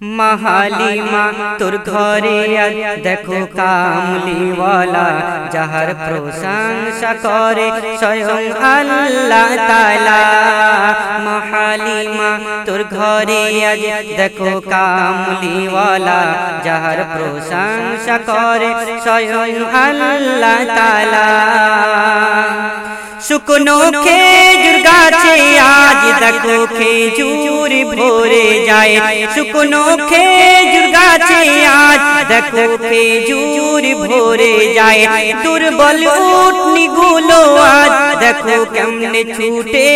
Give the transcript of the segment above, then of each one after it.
মাহালিমা, তোর ঘরে দেখো কামলিওয়ালা, যাহার প্রশংসা করে স্বয়ং আল্লাহ তালা মাহালিমা, তোর ঘরে দেখো কামলিওয়ালা, যাহার প্রশংসা করে স্বয়ং আল্লাহ তালা শুকনো খেজুর গাছে দেখো খেজুর ভরে যায়। শুকনো খেজুর গাছে আজ দেখো খেজুর ভরে যায়। দুর্বল উঠনি গুলো আজ দেখো কেমনে ছুটে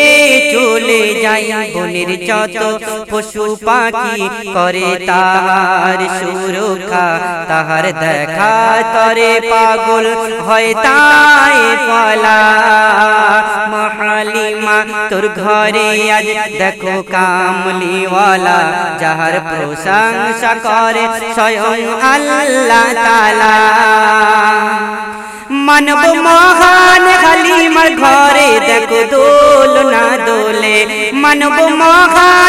চলে যায় বনের যত পশু পাখি করে তার সুরক্ষা, তাহার দেখা তরে পাগল হয় তাই পালা। মহালিমা, তোর ঘরে আজ দেখো কামলিওয়ালা, যাহার প্রশংসা করে স্বয়ং আল্লাহ তালা মানব মহান হালিমার ঘরে দেখো দোল না দোলে মানব মহান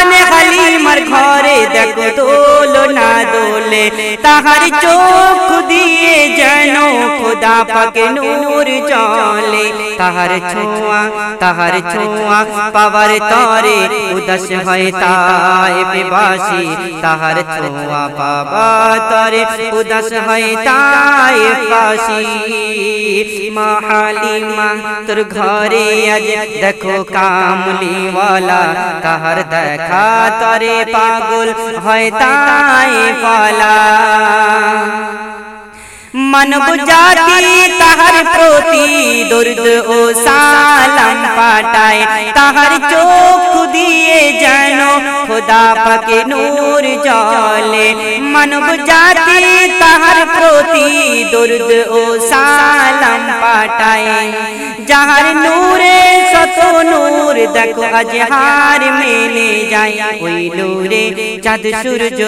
হালিমার ঘরে দেখো দোল না দোলে তাহার চোখ দিয়ে যেন খোদা পাকে নূর চলে তাহার ছোঁয়া তাহার ছোঁয়া পাওয়ার তরে উদাস হয় তাই বেবাসী তাহার ছোঁয়া পাবা তরে উদাস হয় তাই পাশি মহালিমা তোর ঘরে আজ দেখো কামলিওয়ালা তাহার দেখা তরে পাগল হয় তাই পালা মানব জাতি তাহার প্রতি দর্দ ও সালাম পাঠায়। তাহার চোখ দিয়ে যেন খোদা পাকে নূর জলে মানব জাতি তাহার প্রতি দর্দ ও সালাম পাঠায়। যাহার নূর দেখো আজ হার মেলে যায় ওই নূরে চাঁদ সূর্য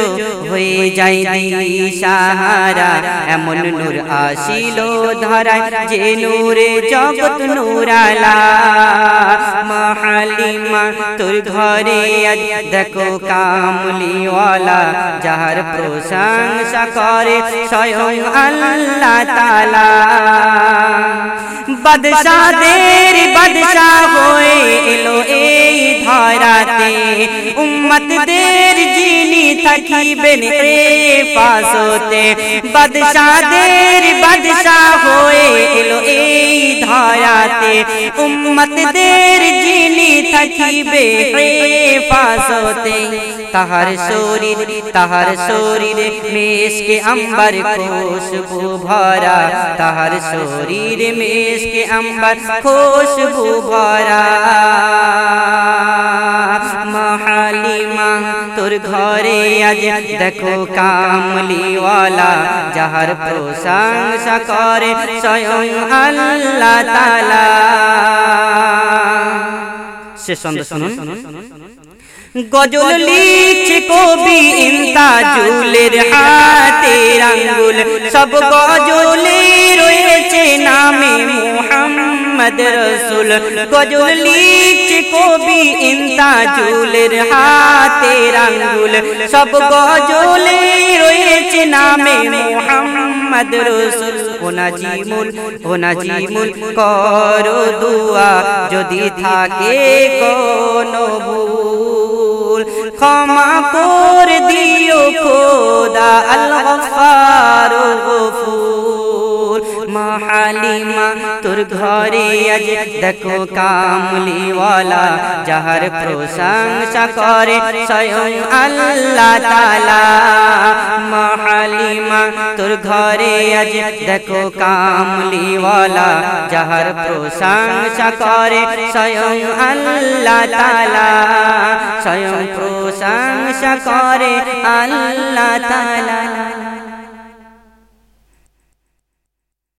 হয়ে যায় সাহারা এমন নূর আসিল ধরায় যে নূরে জগৎ নূরালা। মহালিমা, তোর ঘরে আজ দেখো কামলিওয়ালা, যাহার প্রশংসা করে স্বয়ং আল্লাহ তালা বাদশাদের বাদশাহ হয়ে এলো এই ধরাতে উম্মতদের যিনি থাকিবেন রে পাশতে বাদশাদের বাদশাহ হয়ে এলো এই हयाते उम्मत देर जीनी थकी बेफासोते तहर शोरीर तहर शोरीर मेष के अंबर खुशबू भरा। तहर सोरी रे मेस के अंबर खुशबू भरा। আজ দেখো কামলিওয়ালা যাহার প্রশংসা করে স্বয়ং আল্লাহ তালা সে সন্দেশ শুনুন গজল লিখছে কবি ইন্তাজুলের হাতে আঙ্গুল সব গজলে রয়েছে নামে মোহাম্মদ রসুল গজল লিখছে কবি ইন্তাজুলের হাতে সব গজলে রয়েছে নামে মোহাম্মদ রসুল। করো দুয়া, যদি থাকে কোনো ক্ষমা করে দিও খোদা আল মহালিমা তোর ঘরে আজ দেখো কামলিওয়ালা যাহার প্রশংসা করে স্বয়ং আল্লাহ তালা মহালিমা তোর ঘরে আজ দেখো কামলিওয়ালা যাহার প্রশংসা করে স্বয়ং আল্লাহ তালা স্বয়ং প্রশংসা করে আল্লাহ তালা